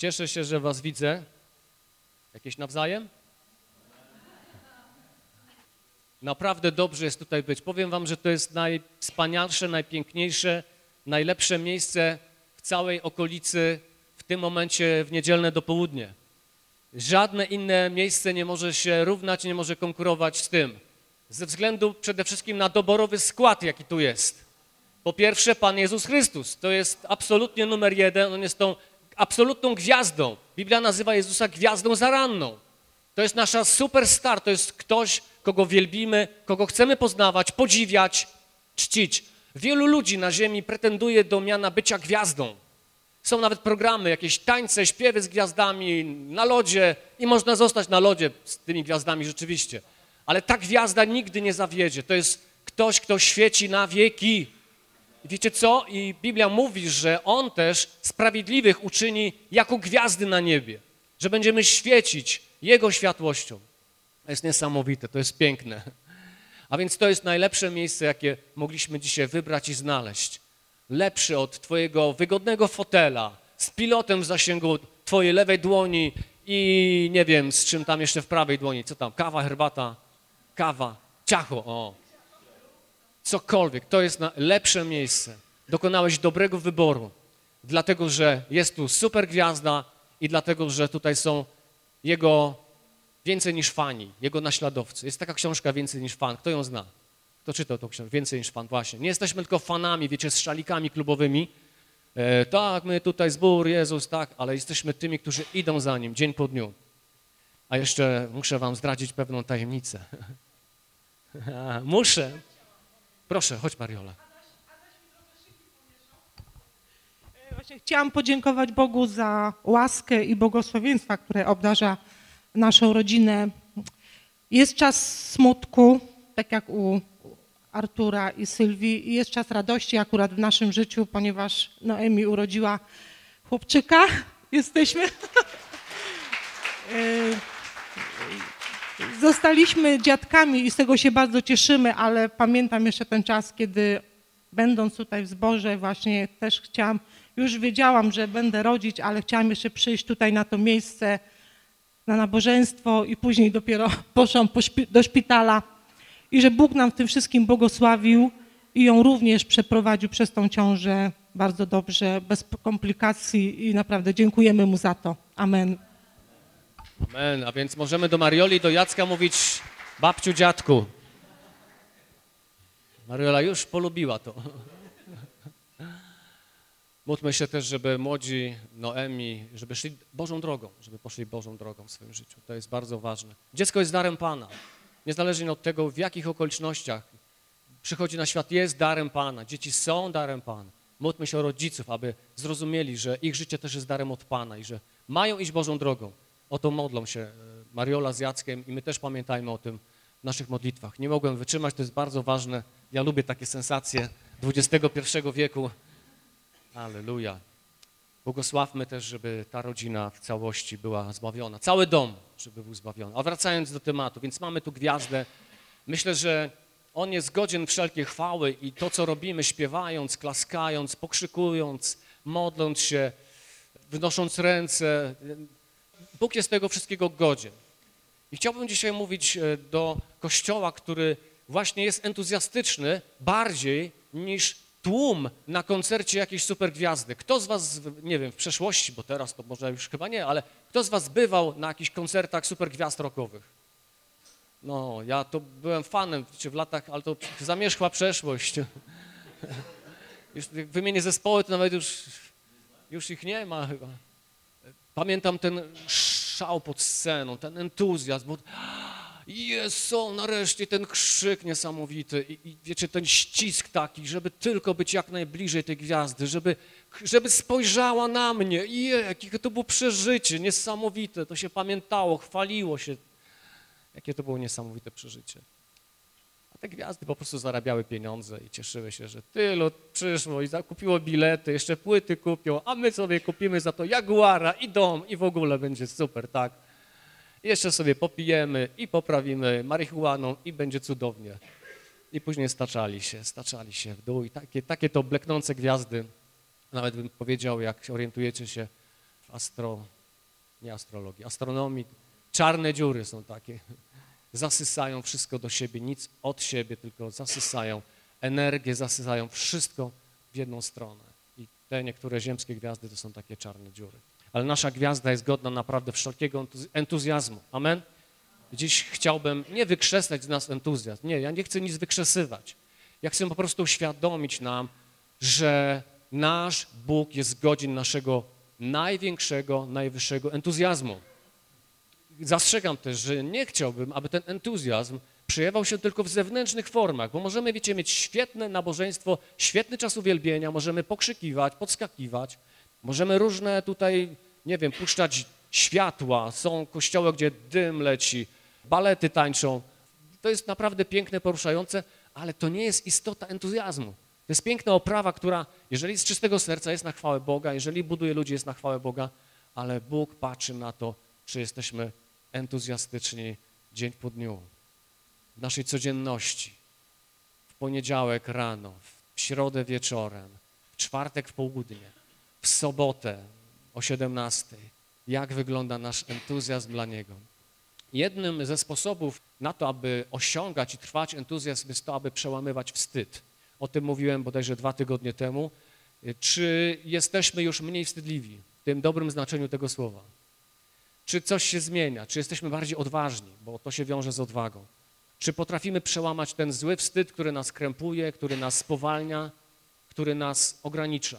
Cieszę się, że was widzę. Jakieś nawzajem? Naprawdę dobrze jest tutaj być. Powiem wam, że to jest najwspanialsze, najpiękniejsze, najlepsze miejsce w całej okolicy w tym momencie w niedzielne dopołudnie. Żadne inne miejsce nie może się równać, nie może konkurować z tym. Ze względu przede wszystkim na doborowy skład, jaki tu jest. Po pierwsze, Pan Jezus Chrystus. To jest absolutnie numer jeden. On jest tą absolutną gwiazdą. Biblia nazywa Jezusa gwiazdą zaranną. To jest nasza superstar. To jest ktoś, kogo wielbimy, kogo chcemy poznawać, podziwiać, czcić. Wielu ludzi na ziemi pretenduje do miana bycia gwiazdą. Są nawet programy, jakieś tańce, śpiewy z gwiazdami na lodzie i można zostać na lodzie z tymi gwiazdami rzeczywiście. Ale ta gwiazda nigdy nie zawiedzie. To jest ktoś, kto świeci na wieki. Wiecie co? I Biblia mówi, że On też sprawiedliwych uczyni jako gwiazdy na niebie. Że będziemy świecić Jego światłością. To jest niesamowite, to jest piękne. A więc to jest najlepsze miejsce, jakie mogliśmy dzisiaj wybrać i znaleźć. Lepszy od twojego wygodnego fotela, z pilotem w zasięgu twojej lewej dłoni i nie wiem, z czym tam jeszcze w prawej dłoni. Co tam? Kawa, herbata, kawa, ciacho, o. Cokolwiek, to jest lepsze miejsce. Dokonałeś dobrego wyboru, dlatego że jest tu super gwiazda i dlatego, że tutaj są jego więcej niż fani, jego naśladowcy. Jest taka książka Więcej niż fan. Kto ją zna? Kto czytał tą książkę? Więcej niż fan, właśnie. Nie jesteśmy tylko fanami, wiecie, z szalikami klubowymi. E, tak, my tutaj zbór, Jezus, tak, ale jesteśmy tymi, którzy idą za Nim dzień po dniu. A jeszcze muszę wam zdradzić pewną tajemnicę. muszę. Proszę, chodź Mariola. Właśnie chciałam podziękować Bogu za łaskę i błogosławieństwa, które obdarza naszą rodzinę. Jest czas smutku, tak jak u Artura i Sylwii, i jest czas radości akurat w naszym życiu, ponieważ Noemi urodziła chłopczyka. Jesteśmy. Zostaliśmy dziadkami i z tego się bardzo cieszymy, ale pamiętam jeszcze ten czas, kiedy będąc tutaj w zborze właśnie też chciałam, już wiedziałam, że będę rodzić, ale chciałam jeszcze przyjść tutaj na to miejsce, na nabożeństwo i później dopiero poszłam do szpitala i że Bóg nam w tym wszystkim błogosławił i ją również przeprowadził przez tą ciążę bardzo dobrze, bez komplikacji i naprawdę dziękujemy Mu za to. Amen. Amen. A więc możemy do Marioli do Jacka mówić babciu, dziadku. Mariola już polubiła to. Módlmy się też, żeby młodzi Noemi, żeby szli Bożą drogą, żeby poszli Bożą drogą w swoim życiu. To jest bardzo ważne. Dziecko jest darem Pana. Niezależnie od tego, w jakich okolicznościach przychodzi na świat, jest darem Pana. Dzieci są darem Pana. Módlmy się o rodziców, aby zrozumieli, że ich życie też jest darem od Pana i że mają iść Bożą drogą. O to modlą się e, Mariola z Jackiem i my też pamiętajmy o tym w naszych modlitwach. Nie mogłem wytrzymać, to jest bardzo ważne. Ja lubię takie sensacje XXI wieku. Aleluja. Błogosławmy też, żeby ta rodzina w całości była zbawiona. Cały dom, żeby był zbawiony. A wracając do tematu, więc mamy tu gwiazdę. Myślę, że on jest godzien wszelkiej chwały i to, co robimy, śpiewając, klaskając, pokrzykując, modląc się, wynosząc ręce, Bóg jest tego wszystkiego godzien. I chciałbym dzisiaj mówić e, do kościoła, który właśnie jest entuzjastyczny bardziej niż tłum na koncercie jakiejś supergwiazdy. Kto z was, nie wiem, w przeszłości, bo teraz to może już chyba nie, ale kto z was bywał na jakichś koncertach supergwiazd rockowych? No, ja to byłem fanem w latach, ale to zamierzchła przeszłość. Już wymienię zespoły, to nawet już, już ich nie ma chyba. Pamiętam ten szał pod sceną, ten entuzjazm, bo Jezu, nareszcie ten krzyk niesamowity i, i wiecie, ten ścisk taki, żeby tylko być jak najbliżej tej gwiazdy, żeby, żeby spojrzała na mnie. Je, jakie to było przeżycie, niesamowite, to się pamiętało, chwaliło się. Jakie to było niesamowite przeżycie. Te gwiazdy po prostu zarabiały pieniądze i cieszyły się, że tylu przyszło i zakupiło bilety, jeszcze płyty kupią, a my sobie kupimy za to Jaguara i dom i w ogóle będzie super, tak? Jeszcze sobie popijemy i poprawimy marihuaną i będzie cudownie. I później staczali się, staczali się w dół i takie, takie to bleknące gwiazdy, nawet bym powiedział, jak orientujecie się w astro, nie astrologii, astronomii, czarne dziury są takie. Zasysają wszystko do siebie, nic od siebie, tylko zasysają energię, zasysają wszystko w jedną stronę. I te niektóre ziemskie gwiazdy to są takie czarne dziury. Ale nasza gwiazda jest godna naprawdę wszelkiego entuz- entuzjazmu. Amen? Dziś chciałbym nie wykrzesać z nas entuzjazm. Nie, ja nie chcę nic wykrzesywać. Ja chcę po prostu uświadomić nam, że nasz Bóg jest godzin naszego największego, najwyższego entuzjazmu. Zastrzegam też, że nie chciałbym, aby ten entuzjazm przejawiał się tylko w zewnętrznych formach, bo możemy, wiecie, mieć świetne nabożeństwo, świetny czas uwielbienia, możemy pokrzykiwać, podskakiwać, możemy różne tutaj, nie wiem, puszczać światła, są kościoły, gdzie dym leci, balety tańczą. To jest naprawdę piękne, poruszające, ale to nie jest istota entuzjazmu. To jest piękna oprawa, która, jeżeli z czystego serca jest na chwałę Boga, jeżeli buduje ludzi, jest na chwałę Boga, ale Bóg patrzy na to, czy jesteśmy entuzjastyczni dzień po dniu, w naszej codzienności, w poniedziałek rano, w środę wieczorem, w czwartek w południe, w sobotę o 17. Jak wygląda nasz entuzjazm dla Niego? Jednym ze sposobów na to, aby osiągać i trwać entuzjazm jest to, aby przełamywać wstyd. O tym mówiłem bodajże dwa tygodnie temu. Czy jesteśmy już mniej wstydliwi w tym dobrym znaczeniu tego słowa? Czy coś się zmienia? Czy jesteśmy bardziej odważni, bo to się wiąże z odwagą? Czy potrafimy przełamać ten zły wstyd, który nas krępuje, który nas spowalnia, który nas ogranicza?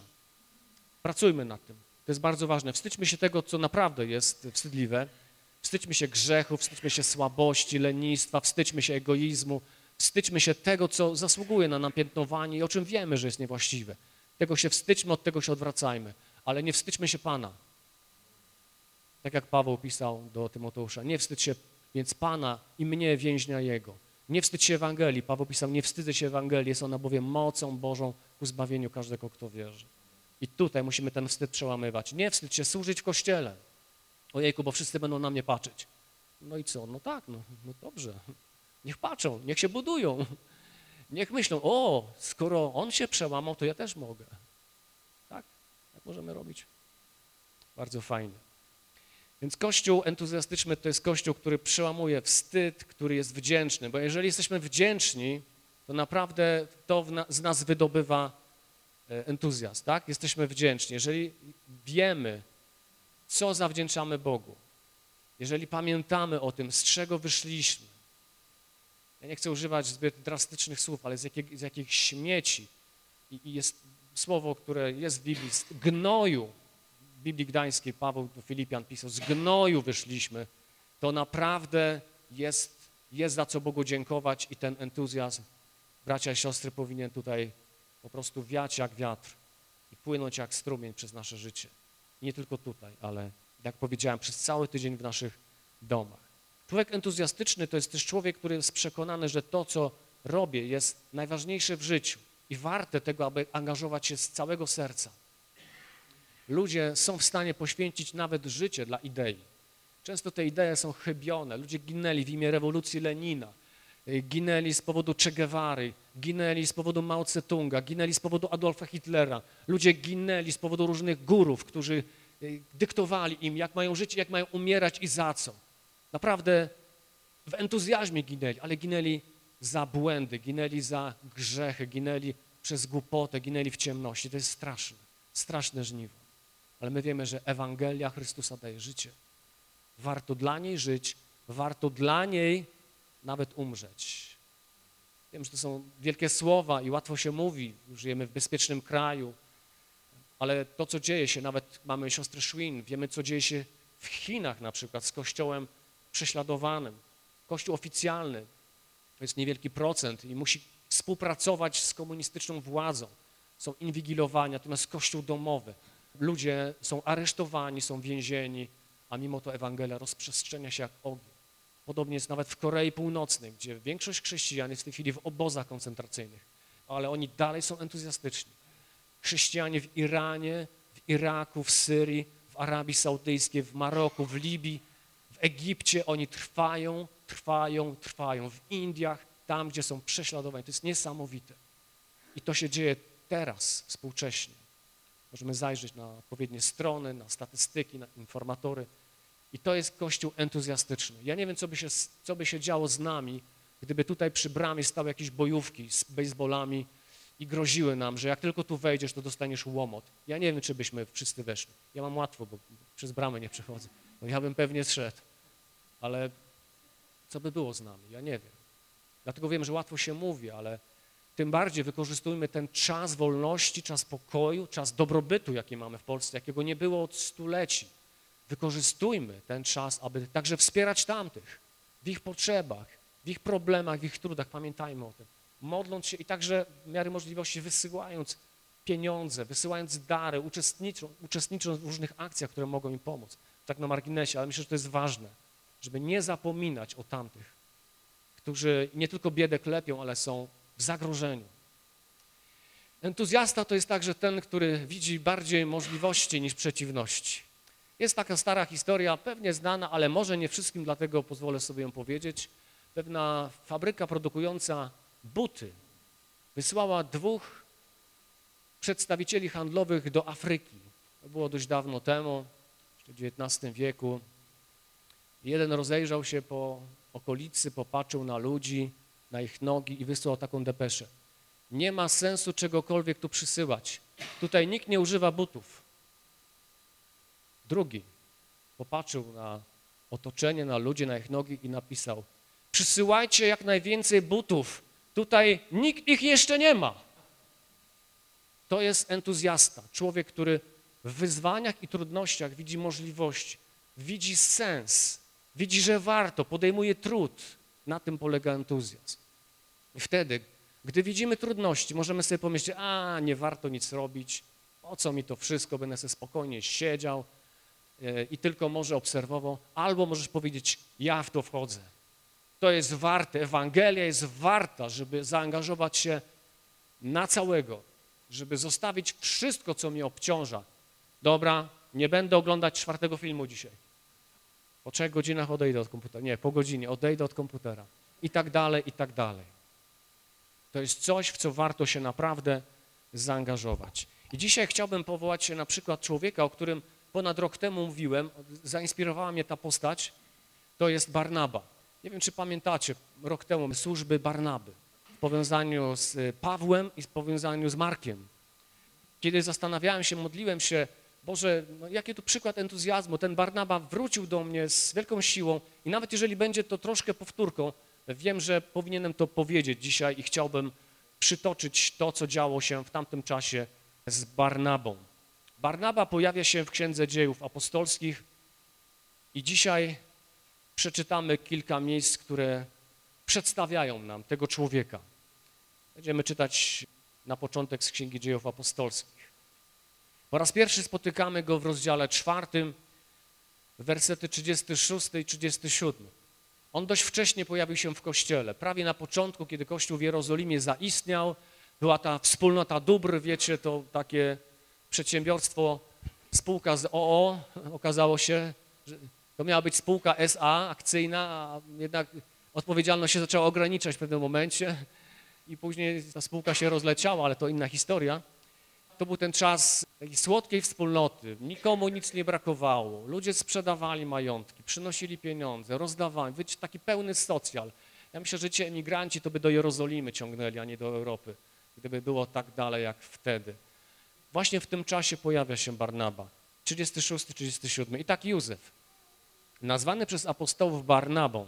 Pracujmy nad tym. To jest bardzo ważne. Wstydźmy się tego, co naprawdę jest wstydliwe. Wstydźmy się grzechu, wstydźmy się słabości, lenistwa, wstydźmy się egoizmu, wstydźmy się tego, co zasługuje na napiętnowanie i o czym wiemy, że jest niewłaściwe. Tego się wstydźmy, od tego się odwracajmy, ale nie wstydźmy się Pana. Tak jak Paweł pisał do Tymoteusza, nie wstydź się więc Pana i mnie, więźnia Jego. Nie wstydź się Ewangelii. Paweł pisał, nie wstydzę się Ewangelii, jest ona bowiem mocą Bożą ku zbawieniu każdego, kto wierzy. I tutaj musimy ten wstyd przełamywać. Nie wstydź się służyć w Kościele. Ojejku, bo wszyscy będą na mnie patrzeć. No i co? No tak, no, no dobrze. Niech patrzą, niech się budują. Niech myślą, o, skoro on się przełamał, to ja też mogę. Tak? Tak możemy robić. Bardzo fajnie. Więc kościół entuzjastyczny to jest kościół, który przełamuje wstyd, który jest wdzięczny, bo jeżeli jesteśmy wdzięczni, to naprawdę to z nas wydobywa e, entuzjazm, tak? Jesteśmy wdzięczni. Jeżeli wiemy, co zawdzięczamy Bogu, jeżeli pamiętamy o tym, z czego wyszliśmy, ja nie chcę używać zbyt drastycznych słów, ale z, jakiej, z jakichś śmieci i, i jest słowo, które jest w Biblii, gnoju, w Biblii Gdańskiej Paweł do Filipian pisał, z gnoju wyszliśmy, to naprawdę jest, jest za co Bogu dziękować i ten entuzjazm, bracia i siostry, powinien tutaj po prostu wiać jak wiatr i płynąć jak strumień przez nasze życie. Nie tylko tutaj, ale jak powiedziałem, przez cały tydzień w naszych domach. Człowiek entuzjastyczny to jest też człowiek, który jest przekonany, że to, co robię, jest najważniejsze w życiu i warte tego, aby angażować się z całego serca. Ludzie są w stanie poświęcić nawet życie dla idei. Często te idee są chybione. Ludzie ginęli w imię rewolucji Lenina, y, ginęli z powodu Che Guevary, ginęli z powodu Mao Tse-tunga, ginęli z powodu Adolfa Hitlera. Ludzie ginęli z powodu różnych górów, którzy y, dyktowali im, jak mają żyć, jak mają umierać i za co. Naprawdę w entuzjazmie ginęli, ale ginęli za błędy, ginęli za grzechy, ginęli przez głupotę, ginęli w ciemności. To jest straszne, straszne żniwo. Ale my wiemy, że Ewangelia Chrystusa daje życie. Warto dla niej żyć, warto dla niej nawet umrzeć. Wiem, że to są wielkie słowa i łatwo się mówi, żyjemy w bezpiecznym kraju, ale to, co dzieje się, nawet mamy siostrę Schwinn, wiemy, co dzieje się w Chinach na przykład z kościołem prześladowanym. Kościół oficjalny to jest niewielki procent i musi współpracować z komunistyczną władzą. Są inwigilowani, natomiast kościół domowy. Ludzie są aresztowani, są więzieni, a mimo to Ewangelia rozprzestrzenia się jak ogień. Podobnie jest nawet w Korei Północnej, gdzie większość chrześcijan jest w tej chwili w obozach koncentracyjnych, ale oni dalej są entuzjastyczni. Chrześcijanie w Iranie, w Iraku, w Syrii, w Arabii Saudyjskiej, w Maroku, w Libii, w Egipcie, oni trwają, trwają, trwają. W Indiach, tam, gdzie są prześladowani. To jest niesamowite. I to się dzieje teraz, współcześnie. Możemy zajrzeć na odpowiednie strony, na statystyki, na informatory. I to jest kościół entuzjastyczny. Ja nie wiem, co by się, co by się działo z nami, gdyby tutaj przy bramie stały jakieś bojówki z baseballami i groziły nam, że jak tylko tu wejdziesz, to dostaniesz łomot. Ja nie wiem, czy byśmy wszyscy weszli. Ja mam łatwo, bo przez bramę nie przechodzę. No ja bym pewnie zszedł. Ale co by było z nami? Ja nie wiem. Dlatego wiem, że łatwo się mówi, ale tym bardziej wykorzystujmy ten czas wolności, czas pokoju, czas dobrobytu, jaki mamy w Polsce, jakiego nie było od stuleci. Wykorzystujmy ten czas, aby także wspierać tamtych w ich potrzebach, w ich problemach, w ich trudach. Pamiętajmy o tym. Modląc się i także w miarę możliwości wysyłając pieniądze, wysyłając dary, uczestnicząc, uczestnicząc w różnych akcjach, które mogą im pomóc. Tak na marginesie, ale myślę, że to jest ważne, żeby nie zapominać o tamtych, którzy nie tylko biedę klepią, ale są zagrożeniu. Entuzjasta to jest także ten, który widzi bardziej możliwości niż przeciwności. Jest taka stara historia, pewnie znana, ale może nie wszystkim, dlatego pozwolę sobie ją powiedzieć. Pewna fabryka produkująca buty wysłała dwóch przedstawicieli handlowych do Afryki. To było dość dawno temu, w XIX wieku. Jeden rozejrzał się po okolicy, popatrzył na ludzi, na ich nogi i wysłał taką depeszę. Nie ma sensu czegokolwiek tu przysyłać. Tutaj nikt nie używa butów. Drugi popatrzył na otoczenie, na ludzi, na ich nogi i napisał przysyłajcie jak najwięcej butów. Tutaj nikt ich jeszcze nie ma. To jest entuzjasta, człowiek, który w wyzwaniach i trudnościach widzi możliwości, widzi sens, widzi, że warto, podejmuje trud. Na tym polega entuzjazm. I wtedy, gdy widzimy trudności, możemy sobie pomyśleć, a nie warto nic robić, po co mi to wszystko, będę sobie spokojnie siedział e, i tylko może obserwował, albo możesz powiedzieć, ja w to wchodzę. To jest warte, Ewangelia jest warta, żeby zaangażować się na całego, żeby zostawić wszystko, co mnie obciąża. Dobra, nie będę oglądać czwartego filmu dzisiaj. Po trzech godzinach odejdę od komputera. Nie, po godzinie odejdę od komputera. I tak dalej, i tak dalej. To jest coś, w co warto się naprawdę zaangażować. I dzisiaj chciałbym powołać się na przykład człowieka, o którym ponad rok temu mówiłem, zainspirowała mnie ta postać, to jest Barnaba. Nie wiem, czy pamiętacie, rok temu służby Barnaby w powiązaniu z Pawłem i w powiązaniu z Markiem. Kiedy zastanawiałem się, modliłem się, Boże, no jaki tu przykład entuzjazmu. Ten Barnaba wrócił do mnie z wielką siłą i nawet jeżeli będzie to troszkę powtórką, wiem, że powinienem to powiedzieć dzisiaj i chciałbym przytoczyć to, co działo się w tamtym czasie z Barnabą. Barnaba pojawia się w Księdze Dziejów Apostolskich i dzisiaj przeczytamy kilka miejsc, które przedstawiają nam tego człowieka. Będziemy czytać na początek z Księgi Dziejów Apostolskich. Po raz pierwszy spotykamy go w rozdziale czwartym, wersety 36 i 37. On dość wcześnie pojawił się w Kościele, prawie na początku, kiedy Kościół w Jerozolimie zaistniał, była ta wspólnota dóbr, wiecie, to takie przedsiębiorstwo, spółka z OO, okazało się, że to miała być spółka SA, akcyjna, a jednak odpowiedzialność się zaczęła ograniczać w pewnym momencie i później ta spółka się rozleciała, ale to inna historia. To był ten czas słodkiej wspólnoty, nikomu nic nie brakowało, ludzie sprzedawali majątki, przynosili pieniądze, rozdawali, być taki pełny socjal. Ja myślę, że ci emigranci to by do Jerozolimy ciągnęli, a nie do Europy, gdyby było tak dalej jak wtedy. Właśnie w tym czasie pojawia się Barnaba, 36-37 i tak Józef, nazwany przez apostołów Barnabą,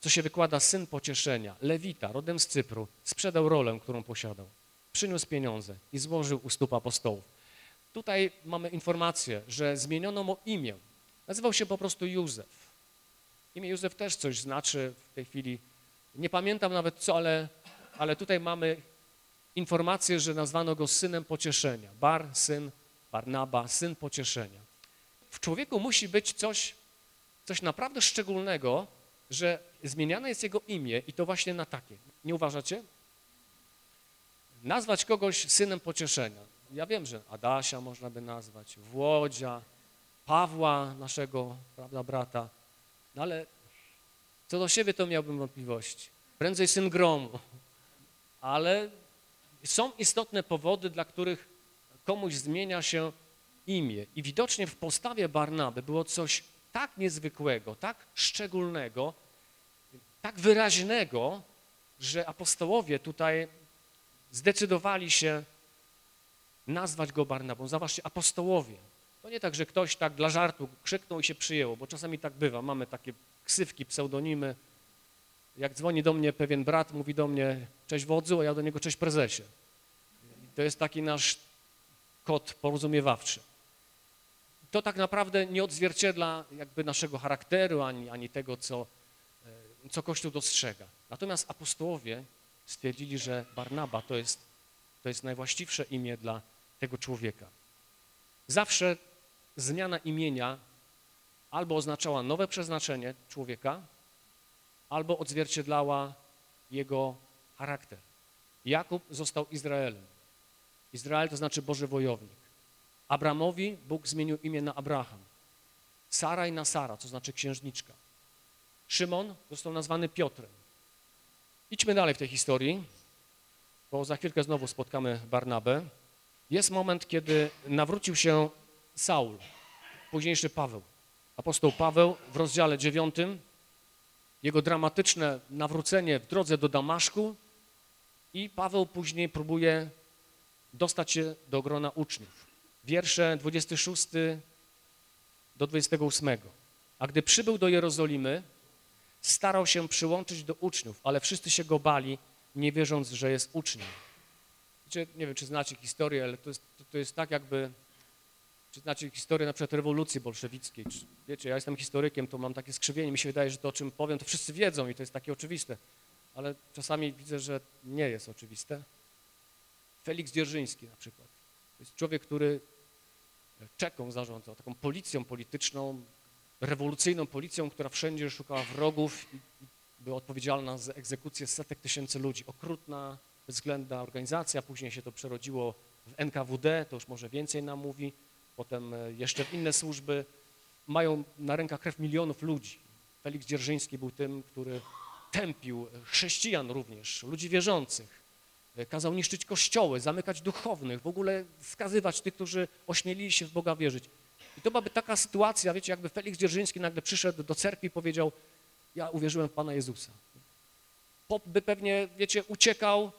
co się wykłada syn pocieszenia, Lewita, rodem z Cypru, sprzedał rolę, którą posiadał przyniósł pieniądze i złożył u stóp apostołów. Tutaj mamy informację, że zmieniono mu imię. Nazywał się po prostu Józef. Imię Józef też coś znaczy w tej chwili. Nie pamiętam nawet co, ale, ale tutaj mamy informację, że nazwano go synem pocieszenia. Bar, syn Barnaba, syn pocieszenia. W człowieku musi być coś, coś naprawdę szczególnego, że zmieniane jest jego imię i to właśnie na takie. Nie uważacie? Nazwać kogoś synem pocieszenia. Ja wiem, że Adasia można by nazwać, Włodzia, Pawła, naszego prawda, brata, no ale co do siebie to miałbym wątpliwości. Prędzej syn gromu. Ale są istotne powody, dla których Komuś zmienia się imię. I widocznie w postawie Barnaby było coś tak niezwykłego, tak szczególnego, tak wyraźnego, że apostołowie tutaj zdecydowali się nazwać go Barnabą. Zobaczcie, apostołowie. To nie tak, że ktoś tak dla żartu krzyknął i się przyjęło, bo czasami tak bywa. Mamy takie ksywki, pseudonimy. Jak dzwoni do mnie pewien brat, mówi do mnie cześć wodzu, a ja do niego cześć prezesie. I to jest taki nasz kod porozumiewawczy. To tak naprawdę nie odzwierciedla jakby naszego charakteru, ani, ani tego, co, e, co Kościół dostrzega. Natomiast apostołowie stwierdzili, że Barnaba to jest, to jest najwłaściwsze imię dla tego człowieka. Zawsze zmiana imienia albo oznaczała nowe przeznaczenie człowieka, albo odzwierciedlała jego charakter. Jakub został Izraelem. Izrael to znaczy Boży wojownik. Abramowi Bóg zmienił imię na Abraham. Saraj na Sara, to znaczy księżniczka. Szymon został nazwany Piotrem. Idźmy dalej w tej historii, bo za chwilkę znowu spotkamy Barnabę. Jest moment, kiedy nawrócił się Saul, późniejszy Paweł. Apostoł Paweł w rozdziale dziewiątym, jego dramatyczne nawrócenie w drodze do Damaszku i Paweł później próbuje dostać się do grona uczniów. Wiersze 26 do 28. A gdy przybył do Jerozolimy, starał się przyłączyć do uczniów, ale wszyscy się go bali, nie wierząc, że jest uczniem. Wiecie, nie wiem, czy znacie historię, ale to jest, to, to jest tak jakby, czy znacie historię na przykład rewolucji bolszewickiej. Czy, wiecie, ja jestem historykiem, to mam takie skrzywienie, mi się wydaje, że to, o czym powiem, to wszyscy wiedzą i to jest takie oczywiste, ale czasami widzę, że nie jest oczywiste. Felix Dzierżyński na przykład. To jest człowiek, który Czeką zarządzał, taką policją polityczną, rewolucyjną policją, która wszędzie szukała wrogów i była odpowiedzialna za egzekucję setek tysięcy ludzi. Okrutna, bezwzględna organizacja, później się to przerodziło w NKWD, to już może więcej nam mówi, potem e, jeszcze w inne służby. Mają na rękach krew milionów ludzi. Felix Dzierżyński był tym, który tępił chrześcijan również, ludzi wierzących. E, Kazał niszczyć kościoły, zamykać duchownych, w ogóle skazywać tych, którzy ośmielili się w Boga wierzyć. I to byłaby taka sytuacja, wiecie, jakby Felix Dzierżyński nagle przyszedł do cerkwi i powiedział, ja uwierzyłem w Pana Jezusa. Pop by pewnie, wiecie, uciekał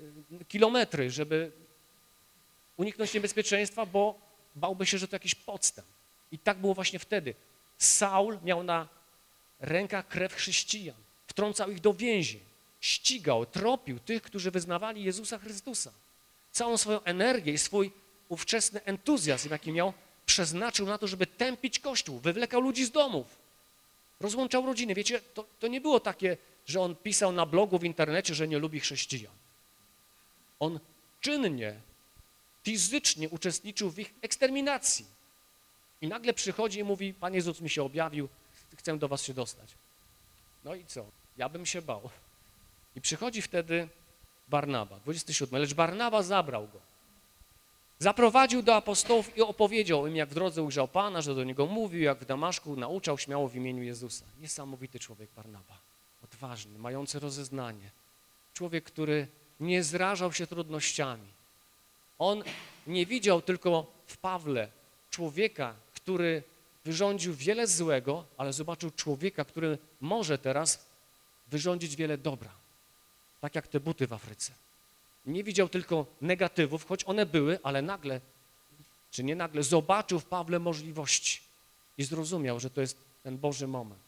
y, kilometry, żeby uniknąć niebezpieczeństwa, bo bałby się, że to jakiś podstęp. I tak było właśnie wtedy. Saul miał na rękach krew chrześcijan, wtrącał ich do więzień, ścigał, tropił tych, którzy wyznawali Jezusa Chrystusa. Całą swoją energię i swój ówczesny entuzjazm, jaki miał, przeznaczył na to, żeby tępić Kościół, wywlekał ludzi z domów, rozłączał rodziny. Wiecie, to, to nie było takie, że on pisał na blogu w internecie, że nie lubi chrześcijan. On czynnie, fizycznie uczestniczył w ich eksterminacji. I nagle przychodzi i mówi, Pan Jezus mi się objawił, chcę do was się dostać. No i co? Ja bym się bał. I przychodzi wtedy Barnaba, 27, lecz Barnaba zabrał go. Zaprowadził do apostołów i opowiedział im, jak w drodze ujrzał Pana, że do niego mówił, jak w Damaszku nauczał śmiało w imieniu Jezusa. Niesamowity człowiek Barnaba, odważny, mający rozeznanie. Człowiek, który nie zrażał się trudnościami. On nie widział tylko w Pawle człowieka, który wyrządził wiele złego, ale zobaczył człowieka, który może teraz wyrządzić wiele dobra. Tak jak te buty w Afryce. Nie widział tylko negatywów, choć one były, ale nagle, czy nie nagle, zobaczył w Pawle możliwości i zrozumiał, że to jest ten Boży moment.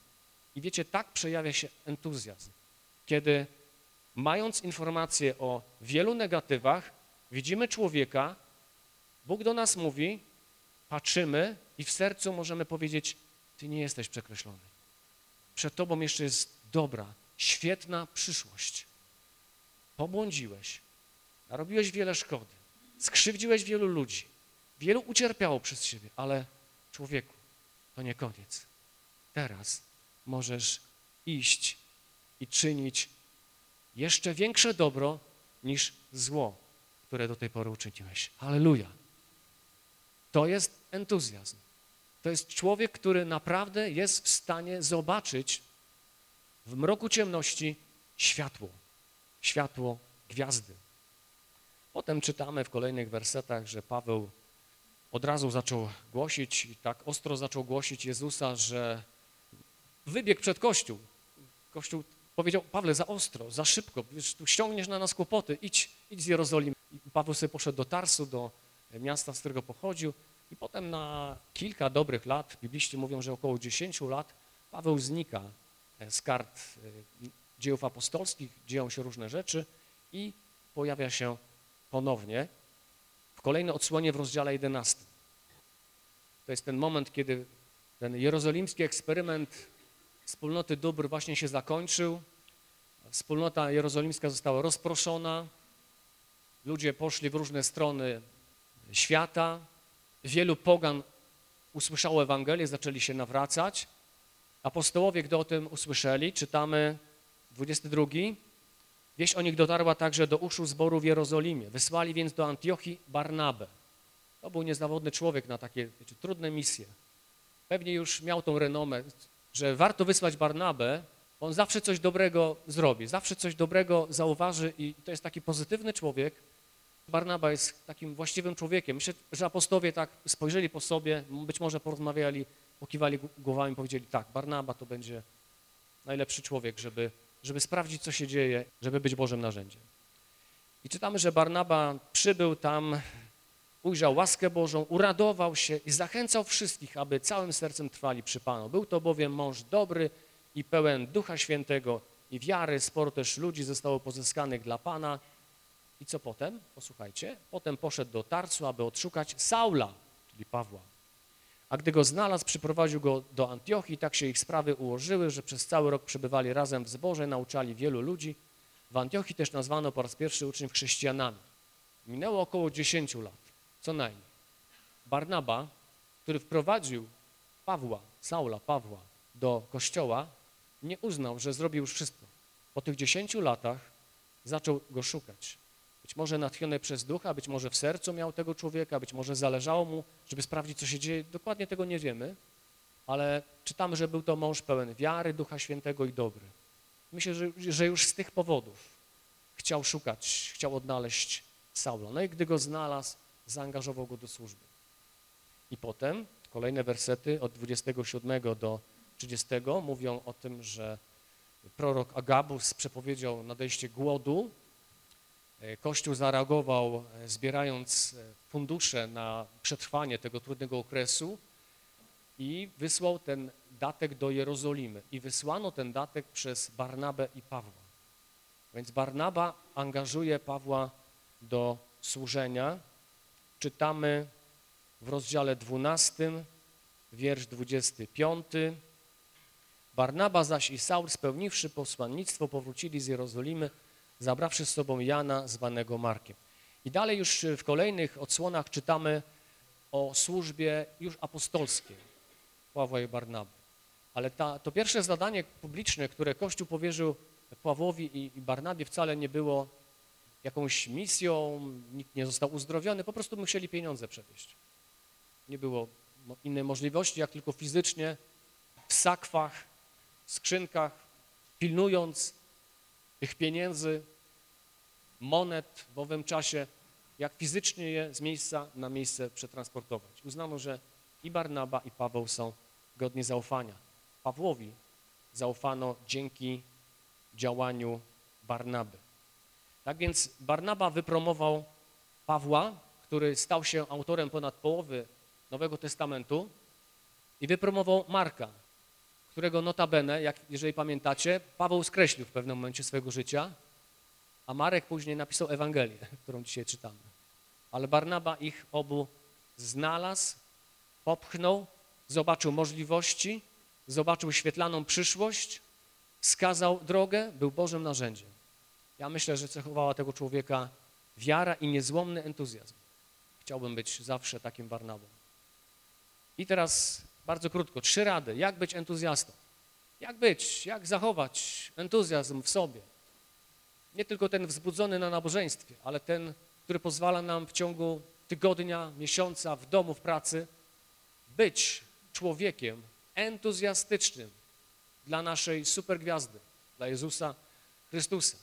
I wiecie, tak przejawia się entuzjazm, kiedy mając informacje o wielu negatywach, widzimy człowieka, Bóg do nas mówi, patrzymy i w sercu możemy powiedzieć, ty nie jesteś przekreślony. Przed tobą jeszcze jest dobra, świetna przyszłość. Pobłądziłeś, narobiłeś wiele szkody, skrzywdziłeś wielu ludzi, wielu ucierpiało przez siebie, ale człowieku, to nie koniec. Teraz możesz iść i czynić jeszcze większe dobro niż zło, które do tej pory uczyniłeś. Halleluja. To jest entuzjazm. To jest człowiek, który naprawdę jest w stanie zobaczyć w mroku ciemności światło, światło gwiazdy. Potem czytamy w kolejnych wersetach, że Paweł od razu zaczął głosić i tak ostro zaczął głosić Jezusa, że wybiegł przed Kościół. Kościół powiedział, Pawle, za ostro, za szybko, wiesz, tu ściągniesz na nas kłopoty, idź, idź z Jerozolimy. I Paweł sobie poszedł do Tarsu, do miasta, z którego pochodził i potem na kilka dobrych lat, bibliści mówią, że około 10 lat, Paweł znika z kart e, dziejów apostolskich, dzieją się różne rzeczy i pojawia się ponownie w kolejnej odsłonie w rozdziale 11. To jest ten moment, kiedy ten jerozolimski eksperyment wspólnoty dóbr właśnie się zakończył. Wspólnota jerozolimska została rozproszona. Ludzie poszli w różne strony świata. Wielu pogan usłyszało Ewangelię, zaczęli się nawracać. Apostołowie, gdy o tym usłyszeli, czytamy 22, wieść o nich dotarła także do uszu zboru w Jerozolimie. Wysłali więc do Antiochii Barnabę. To był niezawodny człowiek na takie wiecie, trudne misje. Pewnie już miał tą renomę, że warto wysłać Barnabę, bo on zawsze coś dobrego zrobi, zawsze coś dobrego zauważy i to jest taki pozytywny człowiek. Barnaba jest takim właściwym człowiekiem. Myślę, że apostowie tak spojrzeli po sobie, być może porozmawiali, pokiwali głowami, powiedzieli tak, Barnaba to będzie najlepszy człowiek, żeby, żeby sprawdzić, co się dzieje, żeby być Bożym narzędziem. I czytamy, że Barnaba przybył tam, ujrzał łaskę Bożą, uradował się i zachęcał wszystkich, aby całym sercem trwali przy Panu. Był to bowiem mąż dobry i pełen Ducha Świętego i wiary. Sporo też ludzi zostało pozyskanych dla Pana. I co potem? Posłuchajcie. Potem poszedł do Tarsu, aby odszukać Saula, czyli Pawła. A gdy go znalazł, przyprowadził go do Antiochii. Tak się ich sprawy ułożyły, że przez cały rok przebywali razem w zborze, nauczali wielu ludzi. W Antiochii też nazwano po raz pierwszy uczniów chrześcijanami. Minęło około 10 lat, co najmniej. Barnaba, który wprowadził Pawła, Saula, Pawła do kościoła, nie uznał, że zrobił już wszystko. Po tych 10 latach zaczął go szukać. Być może natchniony przez ducha, być może w sercu miał tego człowieka, być może zależało mu, żeby sprawdzić, co się dzieje. Dokładnie tego nie wiemy, ale czytamy, że był to mąż pełen wiary, Ducha Świętego i dobry. Myślę, że, że już z tych powodów chciał szukać, chciał odnaleźć Saula. No i gdy go znalazł, zaangażował go do służby. I potem kolejne wersety od 27 do 30 mówią o tym, że prorok Agabus przepowiedział nadejście głodu. E, Kościół zareagował e, zbierając e, fundusze na przetrwanie tego trudnego okresu i wysłał ten datek do Jerozolimy. I wysłano ten datek przez Barnabę i Pawła. Więc Barnaba angażuje Pawła do służenia. Czytamy w rozdziale 12, wiersz 25. Barnaba zaś i Saul, spełniwszy posłannictwo, powrócili z Jerozolimy, zabrawszy z sobą Jana, zwanego Markiem. I dalej już w kolejnych odsłonach czytamy o służbie już apostolskiej Pawła i Barnaby. Ale ta, to pierwsze zadanie publiczne, które Kościół powierzył Pawłowi i, i Barnabie wcale nie było jakąś misją, nikt nie został uzdrowiony, po prostu musieli pieniądze przewieźć. Nie było innej możliwości, jak tylko fizycznie w sakwach, skrzynkach, pilnując tych pieniędzy, monet w owym czasie, jak fizycznie je z miejsca na miejsce przetransportować. Uznano, że i Barnaba, i Paweł są godni zaufania. Pawłowi zaufano dzięki działaniu Barnaby. Tak więc Barnaba wypromował Pawła, który stał się autorem ponad połowy Nowego Testamentu i wypromował Marka, którego notabene, jak, jeżeli pamiętacie, Paweł skreślił w pewnym momencie swojego życia, a Marek później napisał Ewangelię, którą dzisiaj czytamy. Ale Barnaba ich obu znalazł, popchnął, zobaczył możliwości, zobaczył świetlaną przyszłość, wskazał drogę, był Bożym narzędziem. Ja myślę, że cechowała tego człowieka wiara i niezłomny entuzjazm. Chciałbym być zawsze takim Barnabą. I teraz bardzo krótko, trzy rady. Jak być entuzjastą? Jak być? Jak zachować entuzjazm w sobie? Nie tylko ten wzbudzony na nabożeństwie, ale ten, który pozwala nam w ciągu tygodnia, miesiąca, w domu, w pracy być człowiekiem entuzjastycznym dla naszej supergwiazdy, dla Jezusa Chrystusa.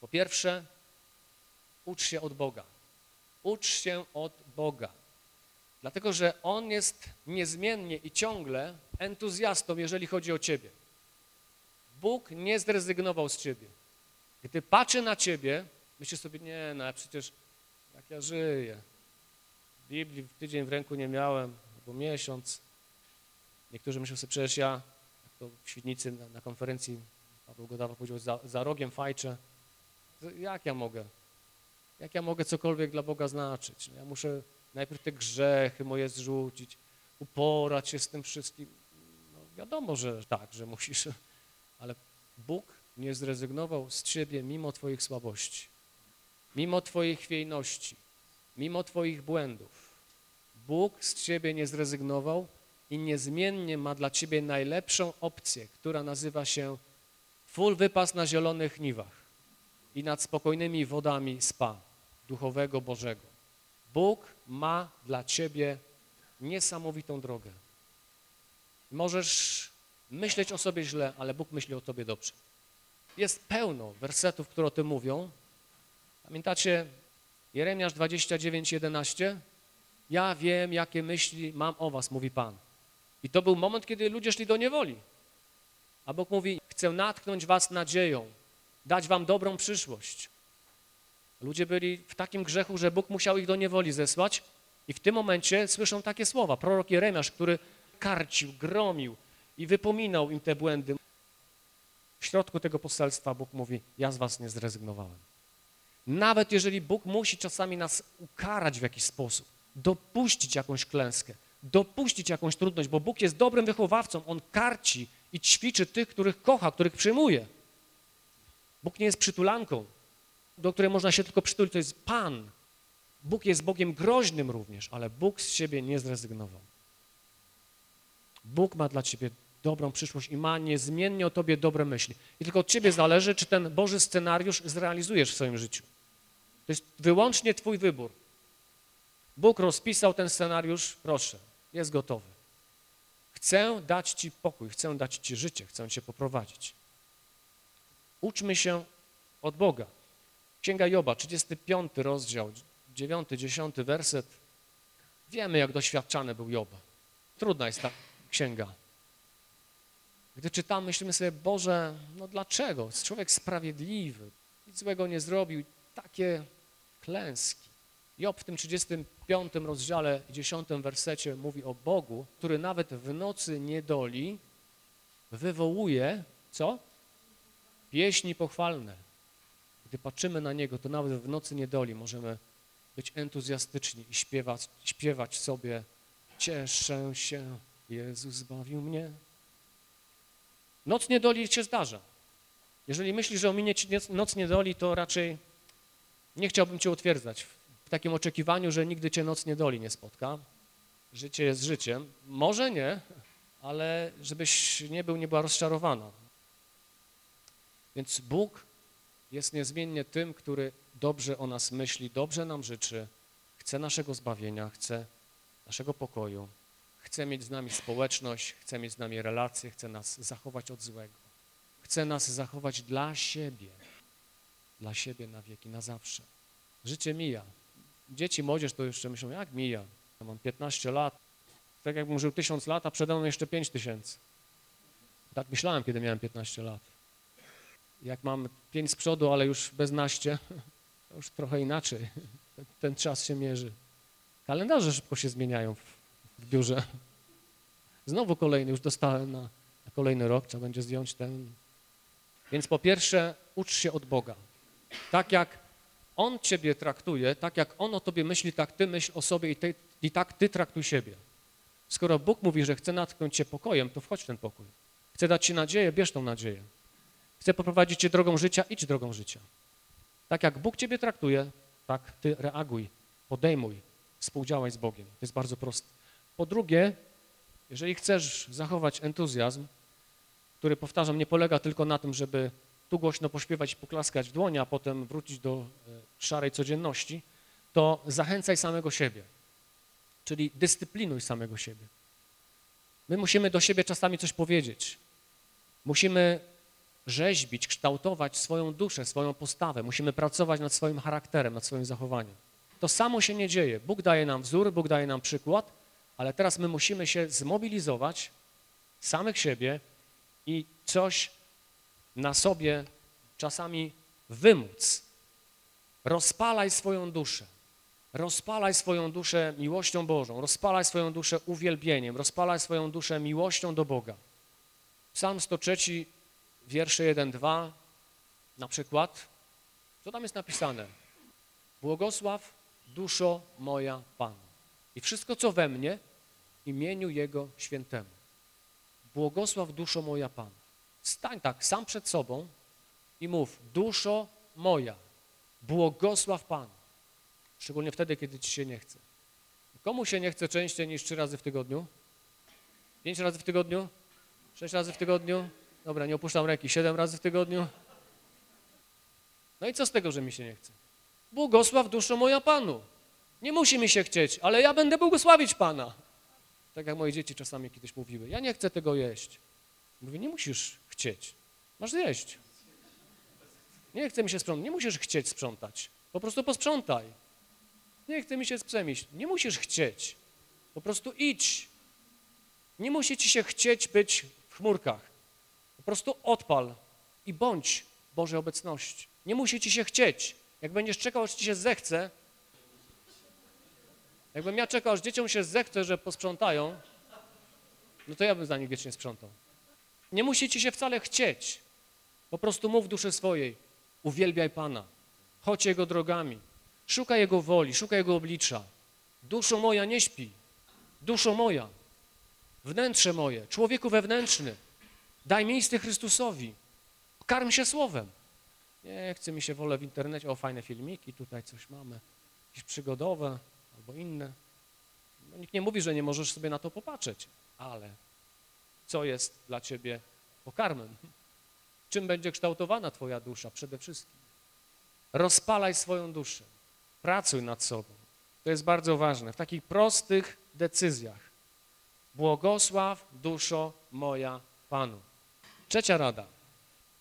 Po pierwsze, ucz się od Boga. Ucz się od Boga. Dlatego, że On jest niezmiennie i ciągle entuzjastą, jeżeli chodzi o ciebie. Bóg nie zrezygnował z ciebie. Gdy patrzy na ciebie, myślisz sobie, nie, no przecież jak ja żyję. Biblii w tydzień w ręku nie miałem, albo miesiąc. Niektórzy myślą sobie, przecież ja, jak to w Świdnicy na, na konferencji Paweł Godawa powiedział, za, za rogiem fajczę. Jak ja mogę? Jak ja mogę cokolwiek dla Boga znaczyć? No Ja muszę najpierw te grzechy moje zrzucić, uporać się z tym wszystkim. No wiadomo, że tak, że musisz, ale Bóg nie zrezygnował z ciebie mimo twoich słabości, mimo twojej chwiejności, mimo twoich błędów. Bóg z ciebie nie zrezygnował i niezmiennie ma dla ciebie najlepszą opcję, która nazywa się full wypas na zielonych niwach i nad spokojnymi wodami spa duchowego Bożego. Bóg ma dla ciebie niesamowitą drogę. Możesz myśleć o sobie źle, ale Bóg myśli o tobie dobrze. Jest pełno wersetów, które o tym mówią. Pamiętacie Jeremiasz 29, 11? Ja wiem, jakie myśli mam o was, mówi Pan. I to był moment, kiedy ludzie szli do niewoli. A Bóg mówi, chcę natknąć was nadzieją, dać wam dobrą przyszłość. Ludzie byli w takim grzechu, że Bóg musiał ich do niewoli zesłać i w tym momencie słyszą takie słowa. Prorok Jeremiasz, który karcił, gromił i wypominał im te błędy. W środku tego poselstwa Bóg mówi, ja z was nie zrezygnowałem. Nawet jeżeli Bóg musi czasami nas ukarać w jakiś sposób, dopuścić jakąś klęskę, dopuścić jakąś trudność, bo Bóg jest dobrym wychowawcą, On karci i ćwiczy tych, których kocha, których przyjmuje. Bóg nie jest przytulanką, do której można się tylko przytulić, to jest Pan. Bóg jest Bogiem groźnym również, ale Bóg z siebie nie zrezygnował. Bóg ma dla ciebie dobrą przyszłość i ma niezmiennie o tobie dobre myśli. I tylko od ciebie zależy, czy ten Boży scenariusz zrealizujesz w swoim życiu. To jest wyłącznie twój wybór. Bóg rozpisał ten scenariusz, proszę, jest gotowy. Chcę dać ci pokój, chcę dać ci życie, chcę cię poprowadzić. Uczmy się od Boga. Księga Joba, 35 rozdział, 9, 10 werset. Wiemy, jak doświadczany był Job. Trudna jest ta księga. Gdy czytamy, myślimy sobie, Boże, no dlaczego? Jest człowiek sprawiedliwy, nic złego nie zrobił, takie klęski. Job w tym 35 rozdziale, 10 wersecie mówi o Bogu, który nawet w nocy niedoli wywołuje, co? Pieśni pochwalne. Gdy patrzymy na Niego, to nawet w nocy niedoli możemy być entuzjastyczni i śpiewać, śpiewać sobie Cieszę się, Jezus zbawił mnie. Noc niedoli się zdarza. Jeżeli myślisz, że ominie ci noc niedoli, to raczej nie chciałbym cię utwierdzać w takim oczekiwaniu, że nigdy cię noc niedoli nie spotka. Życie jest życiem. Może nie, ale żebyś nie był, nie była rozczarowana. Więc Bóg jest niezmiennie tym, który dobrze o nas myśli, dobrze nam życzy, chce naszego zbawienia, chce naszego pokoju, chce mieć z nami społeczność, chce mieć z nami relacje, chce nas zachować od złego. Chce nas zachować dla siebie, dla siebie na wieki, na zawsze. Życie mija. Dzieci, młodzież to jeszcze myślą, jak mija? Ja mam 15 lat, tak jakbym żył 1000 lat, a przede mną jeszcze 5 tysięcy. Tak myślałem, kiedy miałem 15 lat. Jak mam 5 z przodu, ale już bez naście, to już trochę inaczej ten czas się mierzy. Kalendarze szybko się zmieniają w, w biurze. Znowu kolejny już dostałem na, na kolejny rok, trzeba będzie zdjąć ten. Więc po pierwsze, ucz się od Boga. Tak jak On ciebie traktuje, tak jak On o tobie myśli, tak ty myśl o sobie i, ty, i tak ty traktuj siebie. Skoro Bóg mówi, że chce natknąć cię pokojem, to wchodź w ten pokój. Chce dać ci nadzieję, bierz tą nadzieję. Chce poprowadzić cię drogą życia, idź drogą życia. Tak jak Bóg ciebie traktuje, tak ty reaguj, podejmuj, współdziałaj z Bogiem. To jest bardzo proste. Po drugie, jeżeli chcesz zachować entuzjazm, który, powtarzam, nie polega tylko na tym, żeby tu głośno pośpiewać poklaskać w dłonie, a potem wrócić do e, szarej codzienności, to zachęcaj samego siebie, czyli dyscyplinuj samego siebie. My musimy do siebie czasami coś powiedzieć. Musimy rzeźbić, kształtować swoją duszę, swoją postawę. Musimy pracować nad swoim charakterem, nad swoim zachowaniem. To samo się nie dzieje. Bóg daje nam wzór, Bóg daje nam przykład, ale teraz my musimy się zmobilizować samych siebie i coś na sobie czasami wymóc. Rozpalaj swoją duszę. Rozpalaj swoją duszę miłością Bożą, rozpalaj swoją duszę uwielbieniem, rozpalaj swoją duszę miłością do Boga. Psalm 103, wiersze 1-2, na przykład, co tam jest napisane? Błogosław duszo moja Pana i wszystko, co we mnie, imieniu Jego świętemu. Błogosław duszo moja Pana. Stań tak sam przed sobą i mów, duszo moja, błogosław Pana. Szczególnie wtedy, kiedy ci się nie chce. Komu się nie chce częściej niż trzy razy w tygodniu? Pięć razy w tygodniu? Sześć razy w tygodniu? Dobra, nie opuszczam ręki. Siedem razy w tygodniu? No i co z tego, że mi się nie chce? Błogosław duszo moja Panu. Nie musi mi się chcieć, ale ja będę błogosławić Pana. Tak jak moje dzieci czasami kiedyś mówiły. Ja nie chcę tego jeść. Mówię, nie musisz chcieć. Masz zjeść. Nie chce mi się sprzątać. Nie musisz chcieć sprzątać. Po prostu posprzątaj. Nie chce mi się przemieść. Nie musisz chcieć. Po prostu idź. Nie musi ci się chcieć być w chmurkach. Prostu odpal i bądź Bożej obecności. Nie musi ci się chcieć. Jak będziesz czekał, aż ci się zechce, jakbym ja czekał, aż dzieciom się zechce, że posprzątają, no to ja bym za nich wiecznie sprzątał. Nie musi ci się wcale chcieć. Po prostu mów duszy swojej. Uwielbiaj Pana. Chodź Jego drogami. Szukaj Jego woli, szukaj Jego oblicza. Duszo moja, nie śpi. Duszo moja, wnętrze moje, człowieku wewnętrzny, daj miejsce Chrystusowi. Karm się słowem. Nie chce mi się, wolę w internecie, o fajne filmiki, tutaj coś mamy, jakieś przygodowe albo inne. No, nikt nie mówi, że nie możesz sobie na to popatrzeć, ale co jest dla ciebie pokarmem? Czym będzie kształtowana twoja dusza przede wszystkim? Rozpalaj swoją duszę. Pracuj nad sobą. To jest bardzo ważne. W takich prostych decyzjach. Błogosław duszo moja Panu. Trzecia rada.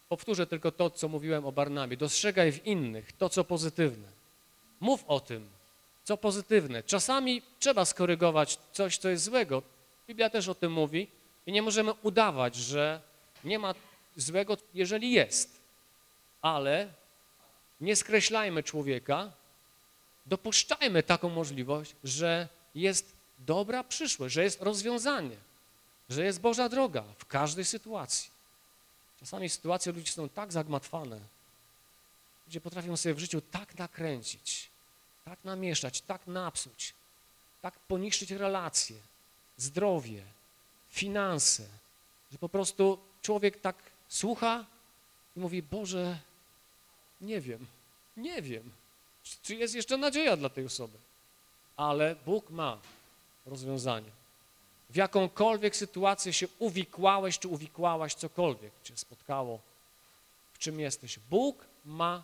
Powtórzę tylko to, co mówiłem o Barnabie. Dostrzegaj w innych to, co pozytywne. Mów o tym, co pozytywne. Czasami trzeba skorygować coś, co jest złego. Biblia też o tym mówi i nie możemy udawać, że nie ma złego, jeżeli jest. Ale nie skreślajmy człowieka, dopuszczajmy taką możliwość, że jest dobra przyszłość, że jest rozwiązanie, że jest Boża droga w każdej sytuacji. Czasami sytuacje ludzi są tak zagmatwane, gdzie potrafią sobie w życiu tak nakręcić, tak namieszać, tak napsuć, tak poniszczyć relacje, zdrowie, finanse, że po prostu człowiek tak słucha i mówi, Boże, nie wiem, nie wiem, czy jest jeszcze nadzieja dla tej osoby. Ale Bóg ma rozwiązanie. W jakąkolwiek sytuację się uwikłałeś, czy uwikłałaś, cokolwiek cię spotkało, w czym jesteś. Bóg ma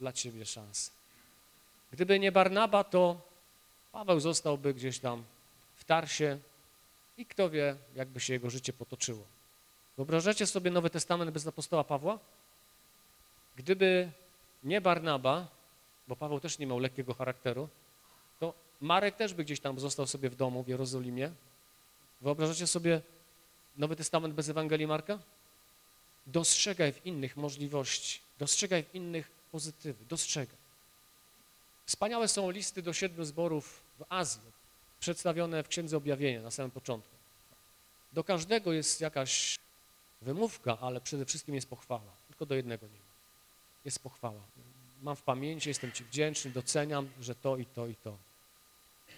dla ciebie szansę. Gdyby nie Barnaba, to Paweł zostałby gdzieś tam w Tarsie i kto wie, jakby się jego życie potoczyło. Wyobrażacie sobie Nowy Testament bez apostoła Pawła? Gdyby nie Barnaba, bo Paweł też nie miał lekkiego charakteru, to Marek też by gdzieś tam został sobie w domu w Jerozolimie. Wyobrażacie sobie Nowy Testament bez Ewangelii Marka? Dostrzegaj w innych możliwości, dostrzegaj w innych pozytywy, dostrzegaj. Wspaniałe są listy do siedmiu zborów w Azji, przedstawione w Księdze Objawienia na samym początku. Do każdego jest jakaś wymówka, ale przede wszystkim jest pochwała. Tylko do jednego nie ma. Jest pochwała. Mam w pamięci, jestem Ci wdzięczny, doceniam, że to i to i to.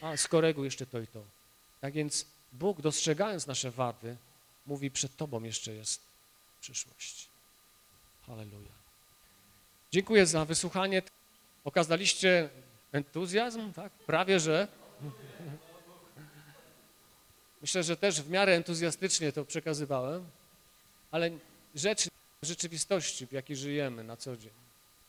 A skoreguj jeszcze to i to. Tak więc Bóg, dostrzegając nasze wady, mówi, przed Tobą jeszcze jest przyszłość. Halleluja. Dziękuję za wysłuchanie. Okazaliście entuzjazm, tak? Prawie, że. Myślę, że też w miarę entuzjastycznie to przekazywałem, ale rzecz rzeczywistości, w jakiej żyjemy na co dzień.